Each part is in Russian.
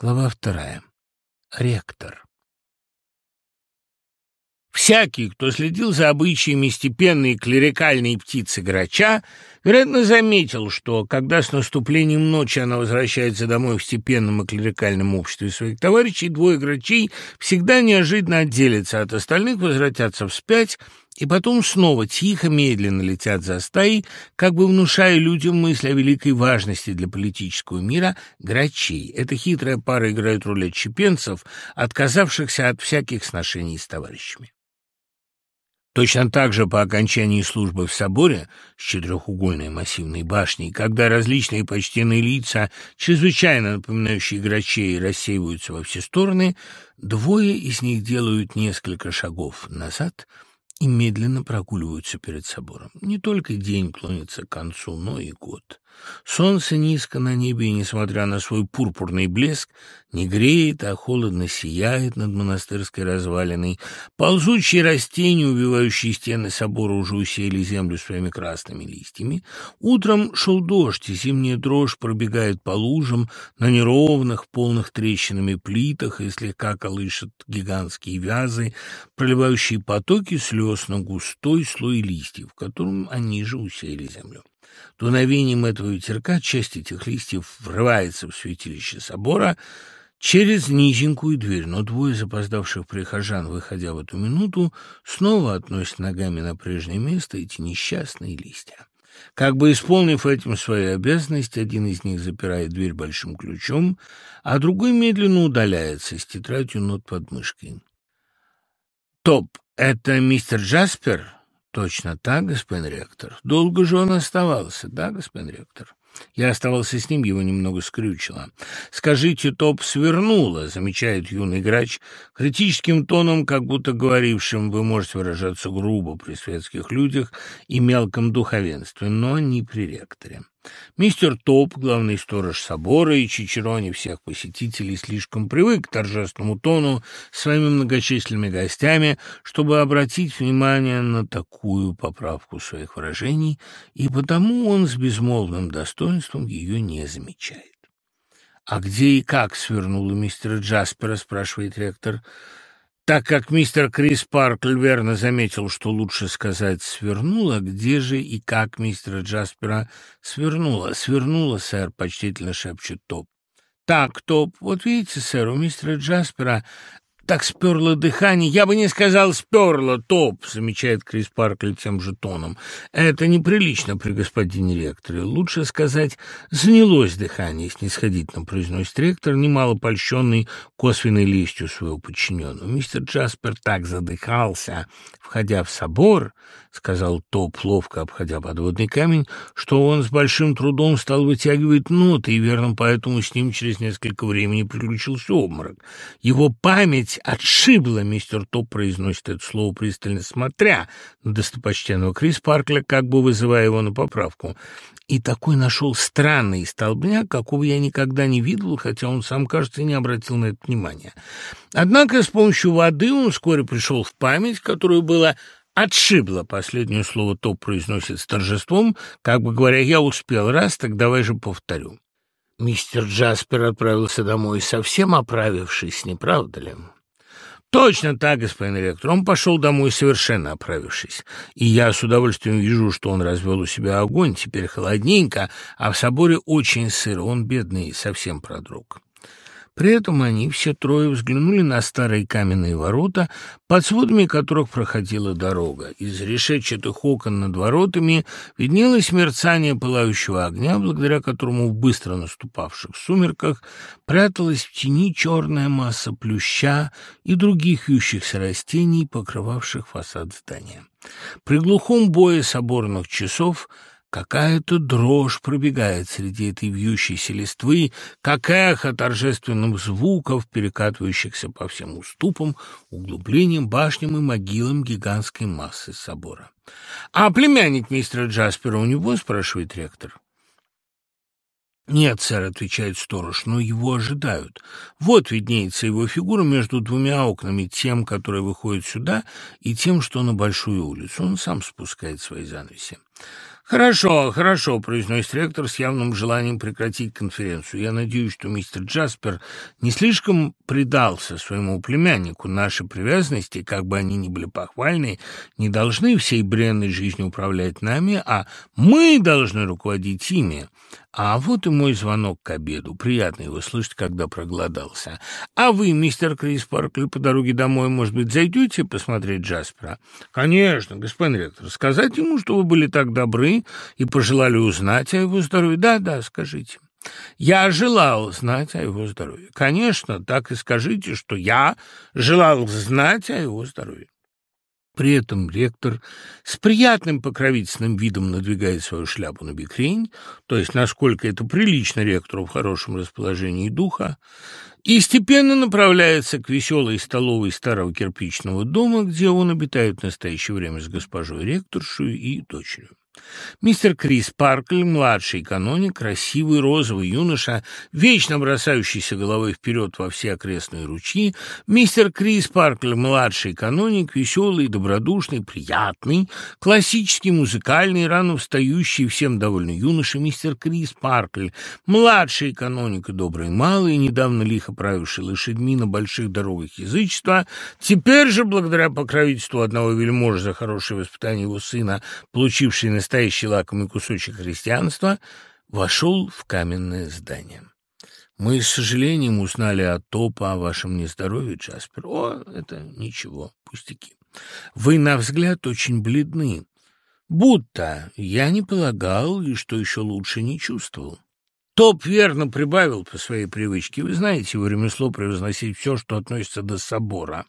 Глава вторая. Ректор. Всякий, кто следил за обычаями степенной клерикальной птицы грача, вероятно, заметил, что, когда с наступлением ночи она возвращается домой в степенном и клерикальном обществе своих товарищей, двое грачей всегда неожиданно отделятся от остальных, возвратятся вспять и потом снова тихо, медленно летят за стаей, как бы внушая людям мысль о великой важности для политического мира грачей. Эта хитрая пара играет роль отщепенцев, отказавшихся от всяких сношений с товарищами. Точно так же по окончании службы в соборе с четырехугольной массивной башней, когда различные почтенные лица, чрезвычайно напоминающие грачей, рассеиваются во все стороны, двое из них делают несколько шагов назад — и медленно прогуливаются перед собором. Не только день клонится к концу, но и год. Солнце низко на небе, и, несмотря на свой пурпурный блеск, не греет, а холодно сияет над монастырской развалиной. Ползучие растения, убивающие стены собора, уже усеяли землю своими красными листьями. Утром шел дождь, и зимняя дрожь пробегает по лужам на неровных, полных трещинами плитах и слегка колышет гигантские вязы, проливающие потоки слез на густой слой листьев, которым они же усеяли землю. Дуновением этого ветерка часть этих листьев врывается в святилище собора через низенькую дверь, но двое запоздавших прихожан, выходя в эту минуту, снова относят ногами на прежнее место эти несчастные листья. Как бы исполнив этим свою обязанность, один из них запирает дверь большим ключом, а другой медленно удаляется с тетрадью нот под мышкой. «Топ, это мистер Джаспер?» Точно так, господин ректор. Долго же он оставался, да, господин ректор? Я оставался с ним, его немного скрючило. «Скажите, топ свернула», — замечает юный грач, критическим тоном, как будто говорившим, вы можете выражаться грубо при светских людях и мелком духовенстве, но не при ректоре. Мистер Топ, главный сторож собора и Чичерони всех посетителей, слишком привык к торжественному тону своими многочисленными гостями, чтобы обратить внимание на такую поправку своих выражений, и потому он с безмолвным достоинством ее не замечает. «А где и как свернула мистера Джаспера?» — спрашивает ректор. Так как мистер Крис Паркль верно заметил, что лучше сказать «свернула», где же и как мистера Джаспера свернула? «Свернула, сэр», — почтительно шепчет Топ. «Так, Топ, вот видите, сэр, у мистера Джаспера так сперло дыхание. Я бы не сказал сперло, топ, замечает Крис Паркли тем же тоном. Это неприлично при господине ректоре. Лучше сказать, занялось дыхание, снисходительно произносит ректор, немало польщенный косвенной лестью своего подчиненного. Мистер Джаспер так задыхался, входя в собор, сказал топ, ловко обходя подводный камень, что он с большим трудом стал вытягивать ноты, и верно поэтому с ним через несколько времени приключился обморок. Его память ведь отшибло, мистер Топ произносит это слово пристально смотря на достопочтенного Крис Паркля, как бы вызывая его на поправку. И такой нашел странный столбняк, какого я никогда не видел, хотя он сам, кажется, не обратил на это внимания. Однако с помощью воды он вскоре пришел в память, которую было отшибло. Последнее слово Топ произносит с торжеством, как бы говоря, я успел раз, так давай же повторю. Мистер Джаспер отправился домой совсем оправившись, не правда ли? Точно так, господин ректор. Он пошел домой совершенно оправившись. И я с удовольствием вижу, что он развел у себя огонь, теперь холодненько, а в соборе очень сыро. Он бедный, совсем продрог. При этом они все трое взглянули на старые каменные ворота, под сводами которых проходила дорога. Из решетчатых окон над воротами виднелось мерцание пылающего огня, благодаря которому в быстро наступавших сумерках пряталась в тени черная масса плюща и других ющихся растений, покрывавших фасад здания. При глухом бое соборных часов – Какая-то дрожь пробегает среди этой вьющейся листвы, как эхо торжественных звуков, перекатывающихся по всем уступам, углублениям, башням и могилам гигантской массы собора. «А племянник мистера Джаспера у него?» — спрашивает ректор. «Нет, сэр», — отвечает сторож, — «но его ожидают. Вот виднеется его фигура между двумя окнами, тем, которое выходит сюда, и тем, что на Большую улицу. Он сам спускает свои занавеси». «Хорошо, хорошо», — произносит ректор с явным желанием прекратить конференцию. «Я надеюсь, что мистер Джаспер не слишком предался своему племяннику. Наши привязанности, как бы они ни были похвальны, не должны всей бренной жизнью управлять нами, а мы должны руководить ими. А вот и мой звонок к обеду. Приятно его слышать, когда проголодался. А вы, мистер Крис Паркли, по дороге домой, может быть, зайдете посмотреть Джаспера? Конечно, господин ректор. Сказать ему, что вы были так добры и пожелали узнать о его здоровье? Да, да, скажите. Я желал знать о его здоровье. Конечно, так и скажите, что я желал знать о его здоровье. При этом ректор с приятным покровительственным видом надвигает свою шляпу на бикрень, то есть насколько это прилично ректору в хорошем расположении духа, и степенно направляется к веселой столовой старого кирпичного дома, где он обитает в настоящее время с госпожой ректоршей и дочерью. Мистер Крис Паркль, младший каноник, красивый розовый юноша, вечно бросающийся головой вперед во все окрестные ручьи. Мистер Крис Паркль, младший каноник, веселый, добродушный, приятный, классический, музыкальный, рано встающий, всем довольный юноша. Мистер Крис Паркль, младший каноник и добрый малый, недавно лихо правивший лошадьми на больших дорогах язычества, теперь же, благодаря покровительству одного вельможа за хорошее воспитание его сына, получивший на настоящий лакомый кусочек христианства, вошел в каменное здание. Мы с сожалением узнали от Топа о вашем нездоровье, Джаспер. О, это ничего, пустяки. Вы, на взгляд, очень бледны. Будто я не полагал, и что еще лучше не чувствовал. Топ верно прибавил по своей привычке. Вы знаете его ремесло превозносить все, что относится до собора.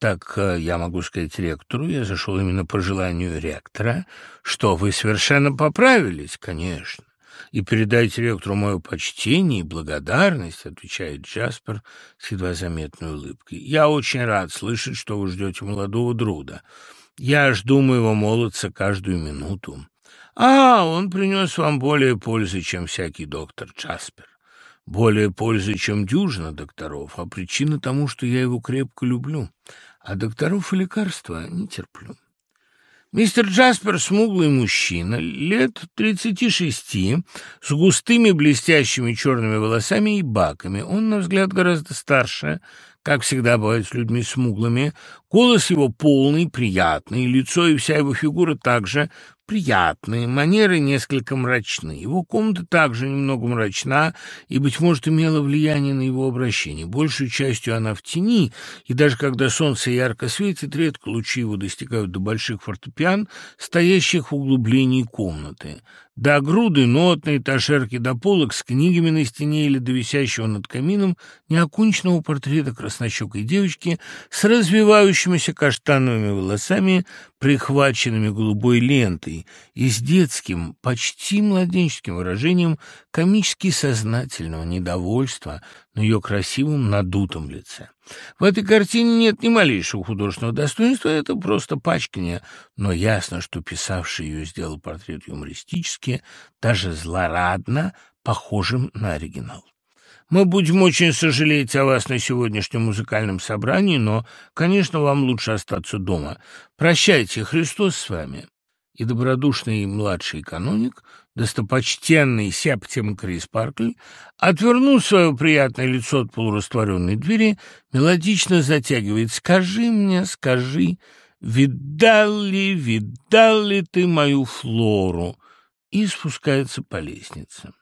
Так э, я могу сказать ректору, я зашел именно по желанию ректора, что вы совершенно поправились, конечно. И передайте ректору мое почтение и благодарность, отвечает Джаспер с едва заметной улыбкой. Я очень рад слышать, что вы ждете молодого Друда. Я жду моего молодца каждую минуту. А, он принес вам более пользы, чем всякий доктор Джаспер. Более пользы, чем дюжина докторов, а причина тому, что я его крепко люблю а докторов и лекарства не терплю. Мистер Джаспер — смуглый мужчина, лет тридцати шести, с густыми блестящими черными волосами и баками. Он, на взгляд, гораздо старше, как всегда бывает с людьми смуглыми. Голос его полный, приятный, лицо и вся его фигура также приятные, манеры несколько мрачны. Его комната также немного мрачна и, быть может, имела влияние на его обращение. Большей частью она в тени, и даже когда солнце ярко светит, редко лучи его достигают до больших фортепиан, стоящих в углублении комнаты. До груды нотной, ташерки до полок с книгами на стене или до висящего над камином неоконченного портрета краснощекой девочки с развивающимися каштановыми волосами, прихваченными голубой лентой, и с детским, почти младенческим выражением комически сознательного недовольства на ее красивом надутом лице. В этой картине нет ни малейшего художественного достоинства, это просто пачкание, но ясно, что писавший ее сделал портрет юмористически, даже злорадно, похожим на оригинал. Мы будем очень сожалеть о вас на сегодняшнем музыкальном собрании, но, конечно, вам лучше остаться дома. Прощайте, Христос с вами и добродушный младший каноник, достопочтенный Септим Крис Паркль, отвернув свое приятное лицо от полурастворенной двери, мелодично затягивает «Скажи мне, скажи, видал ли, видал ли ты мою Флору?» и спускается по лестнице.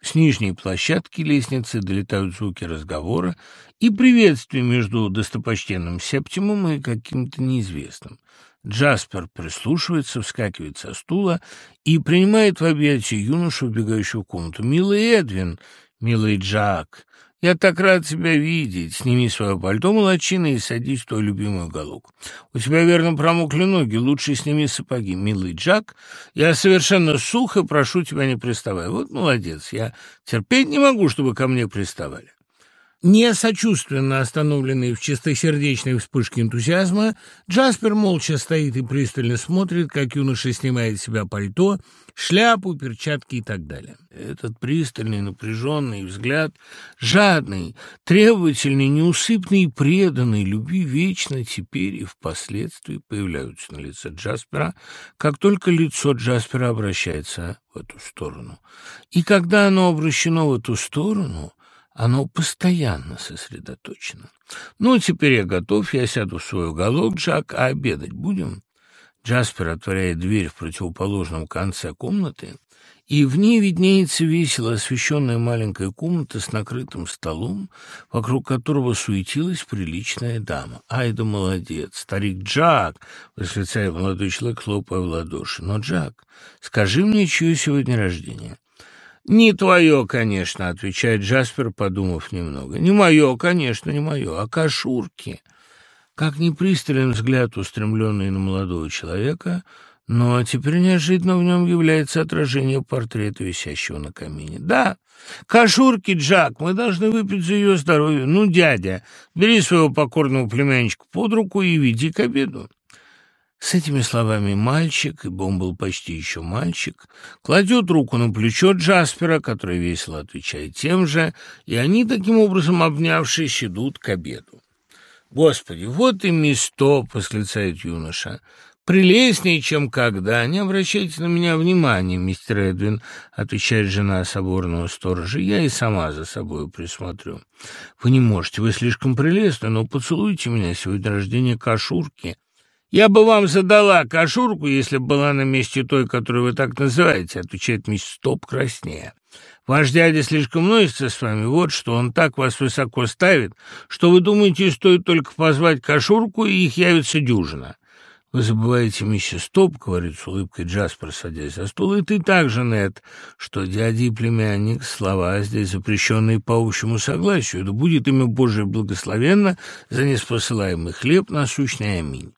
С нижней площадки лестницы долетают звуки разговора и приветствия между достопочтенным Септимом и каким-то неизвестным. Джаспер прислушивается, вскакивает со стула и принимает в объятия юношу, вбегающего в комнату. «Милый Эдвин, милый Джак, я так рад тебя видеть. Сними свое пальто, молочина, и садись в твой любимый уголок. У тебя, верно, промокли ноги. Лучше сними сапоги. Милый Джак, я совершенно сух и прошу тебя не приставай. Вот молодец. Я терпеть не могу, чтобы ко мне приставали. Не сочувственно остановленный в чистосердечной вспышке энтузиазма, Джаспер молча стоит и пристально смотрит, как юноша снимает с себя пальто, шляпу, перчатки и так далее. Этот пристальный, напряженный взгляд, жадный, требовательный, неусыпный и преданный любви вечно теперь и впоследствии появляются на лице Джаспера, как только лицо Джаспера обращается в эту сторону. И когда оно обращено в эту сторону, оно постоянно сосредоточено. Ну, теперь я готов, я сяду в свой уголок, Джак, а обедать будем? Джаспер отворяет дверь в противоположном конце комнаты, и в ней виднеется весело освещенная маленькая комната с накрытым столом, вокруг которого суетилась приличная дама. «Ай да молодец! Старик Джак!» — восклицает молодой человек, хлопая в ладоши. «Но, Джак, скажи мне, чье сегодня рождение?» «Не твое, конечно», — отвечает Джаспер, подумав немного. «Не мое, конечно, не мое, а кашурки». Как ни взгляд, устремленный на молодого человека, но теперь неожиданно в нем является отражение портрета, висящего на камине. «Да, кашурки, Джак, мы должны выпить за ее здоровье. Ну, дядя, бери своего покорного племянничка под руку и веди к обеду». С этими словами мальчик, ибо он был почти еще мальчик, кладет руку на плечо Джаспера, который весело отвечает тем же, и они, таким образом обнявшись, идут к обеду. «Господи, вот и место!» — восклицает юноша. «Прелестнее, чем когда. Не обращайте на меня внимания, мистер Эдвин», — отвечает жена соборного сторожа. «Я и сама за собой присмотрю». «Вы не можете, вы слишком прелестны, но поцелуйте меня, сегодня рождение Кашурки». «Я бы вам задала кашурку, если бы была на месте той, которую вы так называете», — отвечает мисс Стоп краснея. «Ваш дядя слишком носится с вами, вот что, он так вас высоко ставит, что вы думаете, стоит только позвать кашурку, и их явится дюжина». «Вы забываете, миссис Топ, — говорит с улыбкой Джаспер, садясь за стол, — и ты также, Нед, что дядя и племянник — слова здесь запрещенные по общему согласию, да будет имя Божие благословенно за неспосылаемый хлеб насущный. Аминь».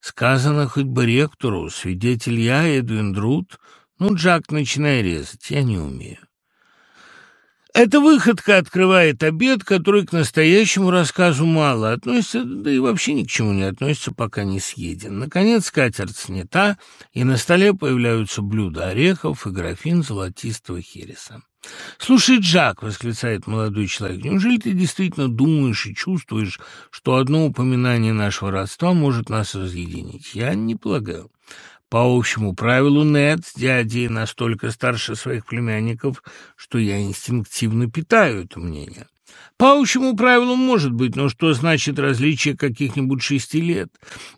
Сказано хоть бы ректору, свидетель я, Эдвин Друд. Ну, Джак, начинай резать, я не умею. Эта выходка открывает обед, который к настоящему рассказу мало относится, да и вообще ни к чему не относится, пока не съеден. Наконец скатерть снята, и на столе появляются блюда орехов и графин золотистого хереса. «Слушай, Джак», — восклицает молодой человек, — «неужели ты действительно думаешь и чувствуешь, что одно упоминание нашего родства может нас разъединить? Я не полагаю. По общему правилу Нед с дядей настолько старше своих племянников, что я инстинктивно питаю это мнение. По общему правилу может быть, но что значит различие каких-нибудь шести лет?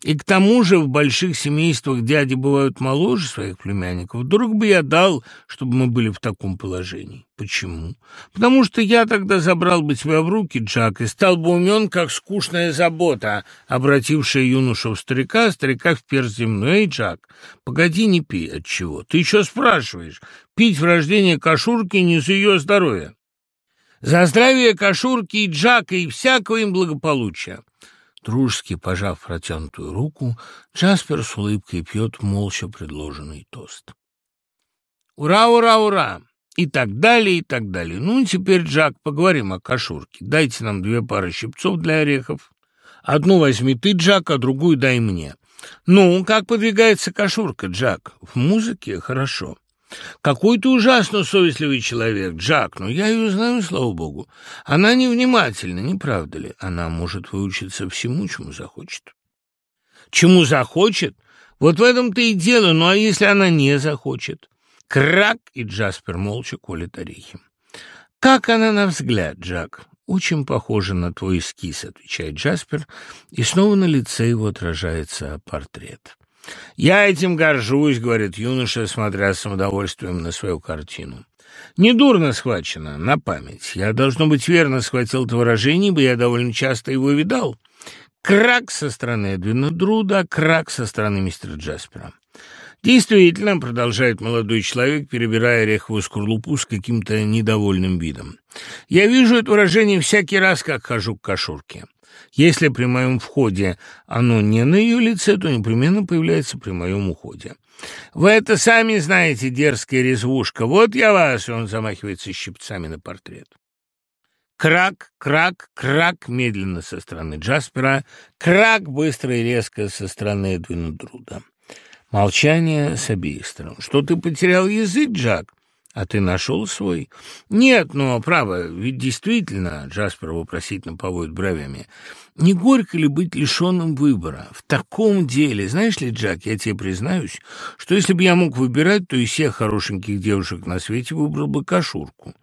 И к тому же в больших семействах дяди бывают моложе своих племянников. Вдруг бы я дал, чтобы мы были в таком положении. Почему? Потому что я тогда забрал бы тебя в руки, Джак, и стал бы умен, как скучная забота, обратившая юношу в старика, а старика в перст земной. Эй, Джак, погоди, не пей от чего. Ты еще спрашиваешь. Пить в рождение кошурки не за ее здоровье. За здравие Кашурки и Джака и всякого им благополучия!» Дружески пожав протянутую руку, Джаспер с улыбкой пьет молча предложенный тост. «Ура, ура, ура!» И так далее, и так далее. Ну, теперь, Джак, поговорим о кашурке. Дайте нам две пары щипцов для орехов. Одну возьми ты, Джак, а другую дай мне. Ну, как подвигается кашурка, Джак? В музыке хорошо. Какой ты ужасно совестливый человек, Джак, но я ее знаю, слава богу. Она невнимательна, не правда ли? Она может выучиться всему, чему захочет. Чему захочет? Вот в этом-то и дело, ну а если она не захочет? Крак, и Джаспер молча колет орехи. Как она на взгляд, Джак? «Очень похоже на твой эскиз», — отвечает Джаспер, и снова на лице его отражается портрет. «Я этим горжусь», — говорит юноша, смотря с самодовольствием на свою картину. «Недурно схвачено, на память. Я, должно быть, верно схватил это выражение, ибо я довольно часто его видал. Крак со стороны Эдвина Друда, крак со стороны мистера Джаспера». «Действительно», — продолжает молодой человек, перебирая ореховую скорлупу с каким-то недовольным видом. «Я вижу это выражение всякий раз, как хожу к кошурке. Если при моем входе оно не на ее лице, то непременно появляется при моем уходе. Вы это сами знаете, дерзкая резвушка. Вот я вас, он замахивается щипцами на портрет. Крак, крак, крак медленно со стороны Джаспера, крак быстро и резко со стороны Эдвина Друда. Молчание с обеих сторон. «Что ты потерял язык, Джак?» «А ты нашел свой?» «Нет, но, право, ведь действительно...» — Джаспер вопросительно поводит бровями. «Не горько ли быть лишенным выбора? В таком деле, знаешь ли, Джак, я тебе признаюсь, что если бы я мог выбирать, то из всех хорошеньких девушек на свете выбрал бы кашурку».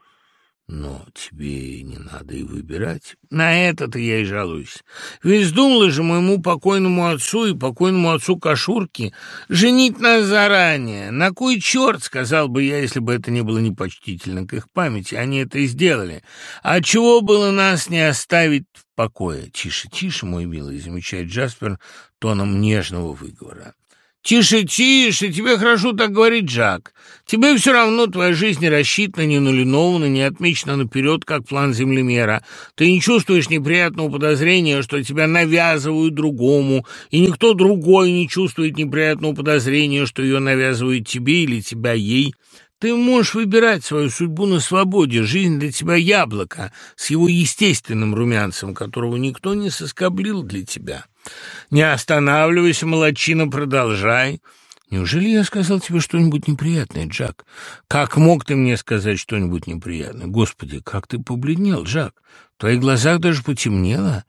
Но тебе не надо и выбирать. На это-то я и жалуюсь. Ведь вздумала же моему покойному отцу и покойному отцу Кашурки женить нас заранее. На кой черт, сказал бы я, если бы это не было непочтительно к их памяти. Они это и сделали. А чего было нас не оставить в покое? Тише, тише, мой милый, замечает Джаспер тоном нежного выговора. «Тише, тише, тебе хорошо так говорить, Джак. Тебе все равно твоя жизнь не рассчитана, не нулинована, не отмечена наперед, как план землемера. Ты не чувствуешь неприятного подозрения, что тебя навязывают другому, и никто другой не чувствует неприятного подозрения, что ее навязывают тебе или тебя ей». Ты можешь выбирать свою судьбу на свободе. Жизнь для тебя яблоко с его естественным румянцем, которого никто не соскоблил для тебя. Не останавливайся, молодчина, продолжай. Неужели я сказал тебе что-нибудь неприятное, Джак? Как мог ты мне сказать что-нибудь неприятное? Господи, как ты побледнел, Джак. В твоих глазах даже потемнело.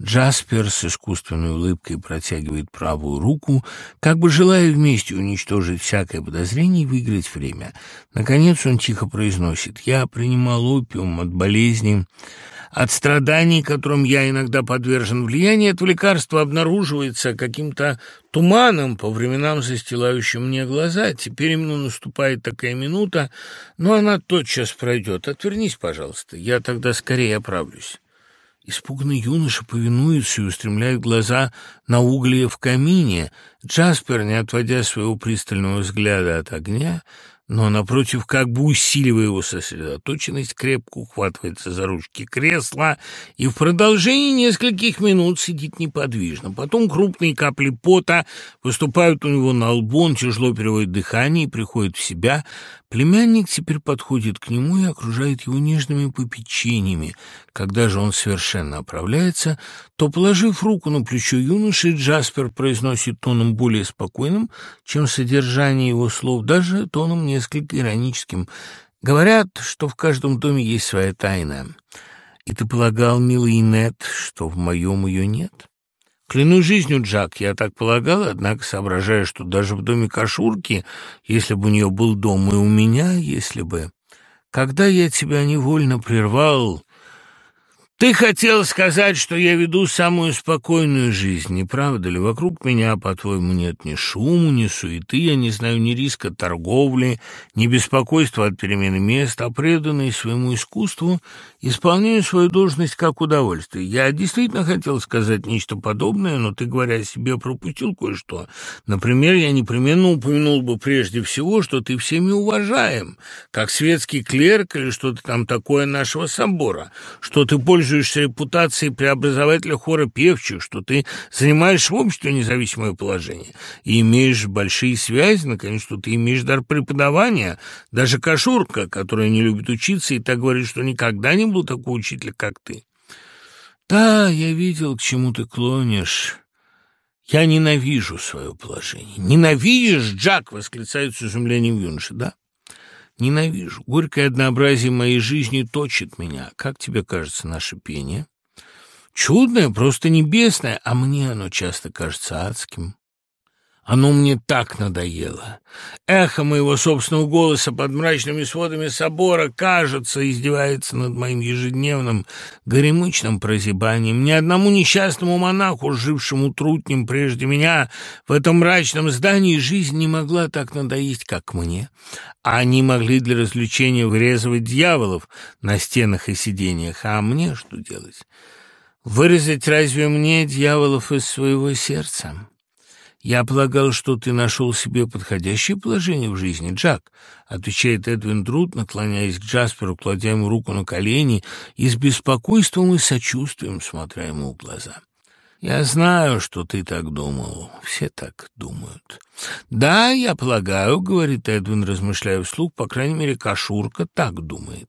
Джаспер с искусственной улыбкой протягивает правую руку, как бы желая вместе уничтожить всякое подозрение и выиграть время. Наконец он тихо произносит «Я принимал опиум от болезни, от страданий, которым я иногда подвержен. Влияние этого лекарства обнаруживается каким-то туманом, по временам застилающим мне глаза. Теперь именно наступает такая минута, но она тотчас пройдет. Отвернись, пожалуйста, я тогда скорее оправлюсь». Испуганный юноша повинуется и устремляет глаза на угли в камине. Джаспер, не отводя своего пристального взгляда от огня, но, напротив, как бы усиливая его сосредоточенность, крепко ухватывается за ручки кресла и в продолжении нескольких минут сидит неподвижно. Потом крупные капли пота выступают у него на лбу, он тяжело переводит дыхание и приходит в себя. Племянник теперь подходит к нему и окружает его нежными попечениями. Когда же он совершенно оправляется, то, положив руку на плечо юноши, Джаспер произносит тоном более спокойным, чем содержание его слов, даже тоном несколько ироническим. Говорят, что в каждом доме есть своя тайна. И ты полагал, милый Нет, что в моем ее нет? Клянусь жизнью, Джак, я так полагал, однако соображаю, что даже в доме Кашурки, если бы у нее был дом, и у меня, если бы... Когда я тебя невольно прервал, ты хотел сказать, что я веду самую спокойную жизнь, не правда ли? Вокруг меня, по-твоему, нет ни шума, ни суеты, я не знаю ни риска торговли, ни беспокойства от перемены места, а преданный своему искусству исполняю свою должность как удовольствие. Я действительно хотел сказать нечто подобное, но ты, говоря о себе, пропустил кое-что. Например, я непременно упомянул бы прежде всего, что ты всеми уважаем, как светский клерк или что-то там такое нашего собора, что ты пользуешься пользуешься репутацией преобразователя хора певчих, что ты занимаешь в обществе независимое положение и имеешь большие связи, наконец, что ты имеешь дар преподавания. Даже Кашурка, которая не любит учиться и так говорит, что никогда не был такого учителя, как ты. Да, я видел, к чему ты клонишь. Я ненавижу свое положение. Ненавидишь, Джак, восклицает с изумлением юноша, да? Ненавижу. Горькое однообразие моей жизни точит меня. Как тебе кажется наше пение? Чудное, просто небесное, а мне оно часто кажется адским. Оно мне так надоело. Эхо моего собственного голоса под мрачными сводами собора, кажется, издевается над моим ежедневным горемычным прозябанием. Ни одному несчастному монаху, жившему трутнем прежде меня, в этом мрачном здании жизнь не могла так надоесть, как мне. А они могли для развлечения вырезывать дьяволов на стенах и сиденьях, а мне что делать? Вырезать разве мне дьяволов из своего сердца?» «Я полагал, что ты нашел себе подходящее положение в жизни, Джак», отвечает Эдвин Друд, наклоняясь к Джасперу, кладя ему руку на колени и с беспокойством и сочувствием смотря ему в глаза. «Я знаю, что ты так думал. Все так думают». «Да, я полагаю», — говорит Эдвин, размышляя вслух, «по крайней мере, Кашурка так думает».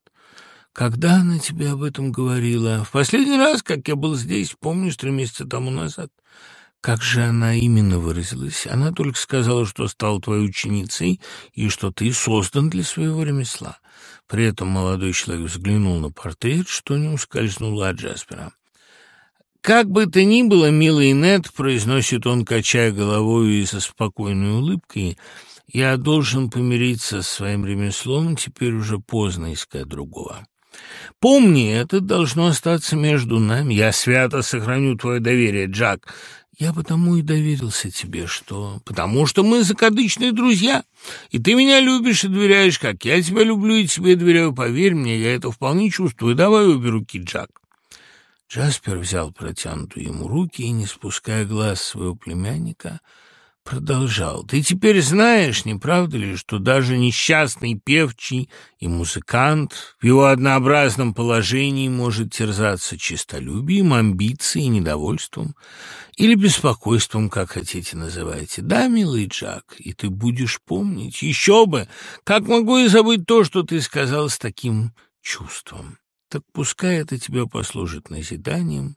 Когда она тебе об этом говорила? В последний раз, как я был здесь, помнишь, три месяца тому назад. Как же она именно выразилась? Она только сказала, что стала твоей ученицей и что ты создан для своего ремесла. При этом молодой человек взглянул на портрет, что не ускользнуло от Джаспера. «Как бы то ни было, милый Нед», — произносит он, качая головой и со спокойной улыбкой, — «я должен помириться с своим ремеслом, теперь уже поздно искать другого». Помни, это должно остаться между нами. Я свято сохраню твое доверие, Джак. Я потому и доверился тебе, что... Потому что мы закадычные друзья, и ты меня любишь и доверяешь, как я тебя люблю и тебе доверяю. Поверь мне, я это вполне чувствую. Давай обе руки, Джак. Джаспер взял протянутую ему руки и, не спуская глаз своего племянника, продолжал. «Ты теперь знаешь, не правда ли, что даже несчастный певчий и музыкант в его однообразном положении может терзаться честолюбием, амбицией, недовольством или беспокойством, как хотите называйте. Да, милый Джак, и ты будешь помнить. Еще бы! Как могу я забыть то, что ты сказал с таким чувством? Так пускай это тебя послужит назиданием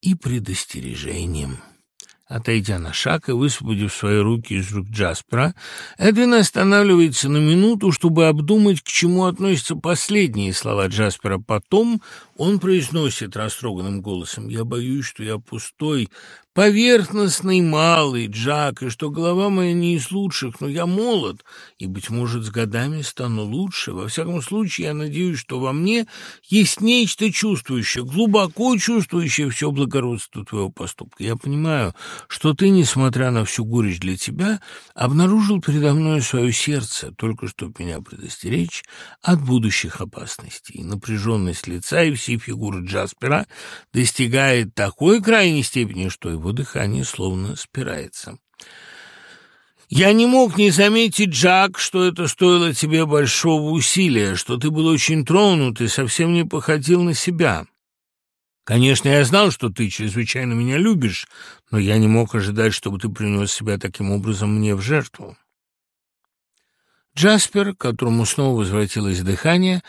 и предостережением». Отойдя на шаг и высвободив свои руки из рук Джаспера, Эдвин останавливается на минуту, чтобы обдумать, к чему относятся последние слова Джаспера. Потом он произносит растроганным голосом, «Я боюсь, что я пустой, поверхностный малый Джак, и что голова моя не из лучших, но я молод, и, быть может, с годами стану лучше. Во всяком случае, я надеюсь, что во мне есть нечто чувствующее, глубоко чувствующее все благородство твоего поступка. Я понимаю, что ты, несмотря на всю горечь для тебя, обнаружил передо мной свое сердце, только чтобы меня предостеречь от будущих опасностей. Напряженность лица и всей фигуры Джаспера достигает такой крайней степени, что его дыхание словно спирается. «Я не мог не заметить, Джак, что это стоило тебе большого усилия, что ты был очень тронут и совсем не походил на себя. Конечно, я знал, что ты чрезвычайно меня любишь, но я не мог ожидать, чтобы ты принес себя таким образом мне в жертву». Джаспер, которому снова возвратилось дыхание,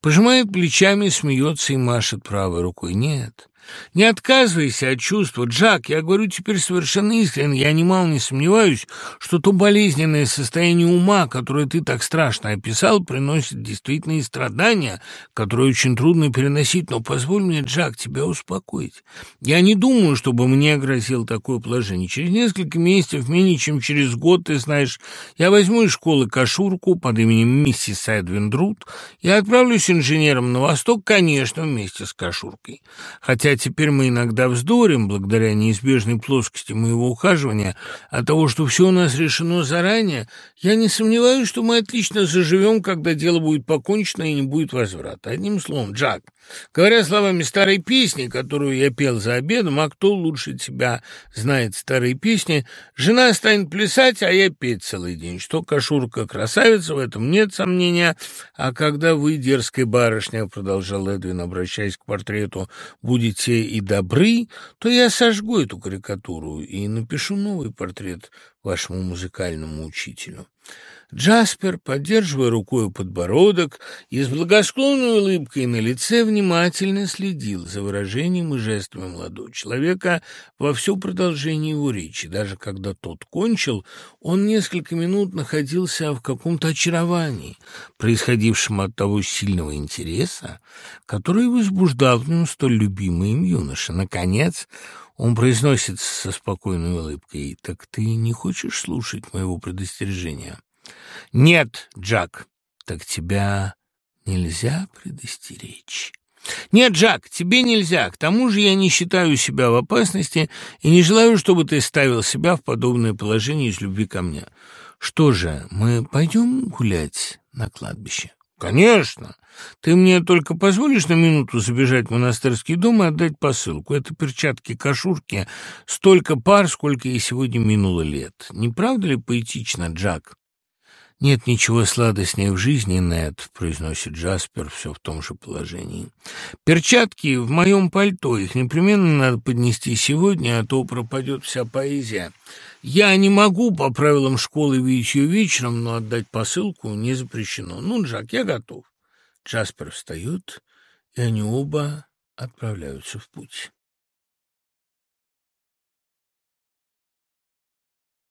пожимает плечами, смеется и машет правой рукой. «Нет, не отказывайся от чувства, Джак, я говорю теперь совершенно искренне, я немало не сомневаюсь, что то болезненное состояние ума, которое ты так страшно описал, приносит действительные страдания, которые очень трудно переносить, но позволь мне, Джак, тебя успокоить. Я не думаю, чтобы мне грозило такое положение. Через несколько месяцев, менее чем через год, ты знаешь, я возьму из школы кашурку под именем миссис Эдвин Друд и отправлюсь инженером на восток, конечно, вместе с кашуркой. Хотя теперь мы иногда вздорим, благодаря неизбежной плоскости моего ухаживания, от того, что все у нас решено заранее, я не сомневаюсь, что мы отлично заживем, когда дело будет покончено и не будет возврата. Одним словом, Джак, говоря словами старой песни, которую я пел за обедом, а кто лучше тебя знает старые песни, жена станет плясать, а я петь целый день. Что Кашурка красавица, в этом нет сомнения, а когда вы, дерзкая барышня, продолжал Эдвин, обращаясь к портрету, будете все и добры, то я сожгу эту карикатуру и напишу новый портрет вашему музыкальному учителю. Джаспер, поддерживая рукой подбородок и с благосклонной улыбкой на лице, внимательно следил за выражением и жестами молодого человека во все продолжение его речи. Даже когда тот кончил, он несколько минут находился в каком-то очаровании, происходившем от того сильного интереса, который возбуждал в нем столь любимый им юноша. Наконец, он произносит со спокойной улыбкой, «Так ты не хочешь слушать моего предостережения?» «Нет, Джак, так тебя нельзя предостеречь». «Нет, Джак, тебе нельзя. К тому же я не считаю себя в опасности и не желаю, чтобы ты ставил себя в подобное положение из любви ко мне. Что же, мы пойдем гулять на кладбище?» «Конечно. Ты мне только позволишь на минуту забежать в монастырский дом и отдать посылку. Это перчатки-кошурки, столько пар, сколько ей сегодня минуло лет. Не правда ли поэтично, Джак?» «Нет ничего сладостнее в жизни, Нед», — произносит Джаспер все в том же положении. «Перчатки в моем пальто, их непременно надо поднести сегодня, а то пропадет вся поэзия. Я не могу по правилам школы видеть ее вечером, но отдать посылку не запрещено. Ну, Джак, я готов». Джаспер встает и они оба отправляются в путь.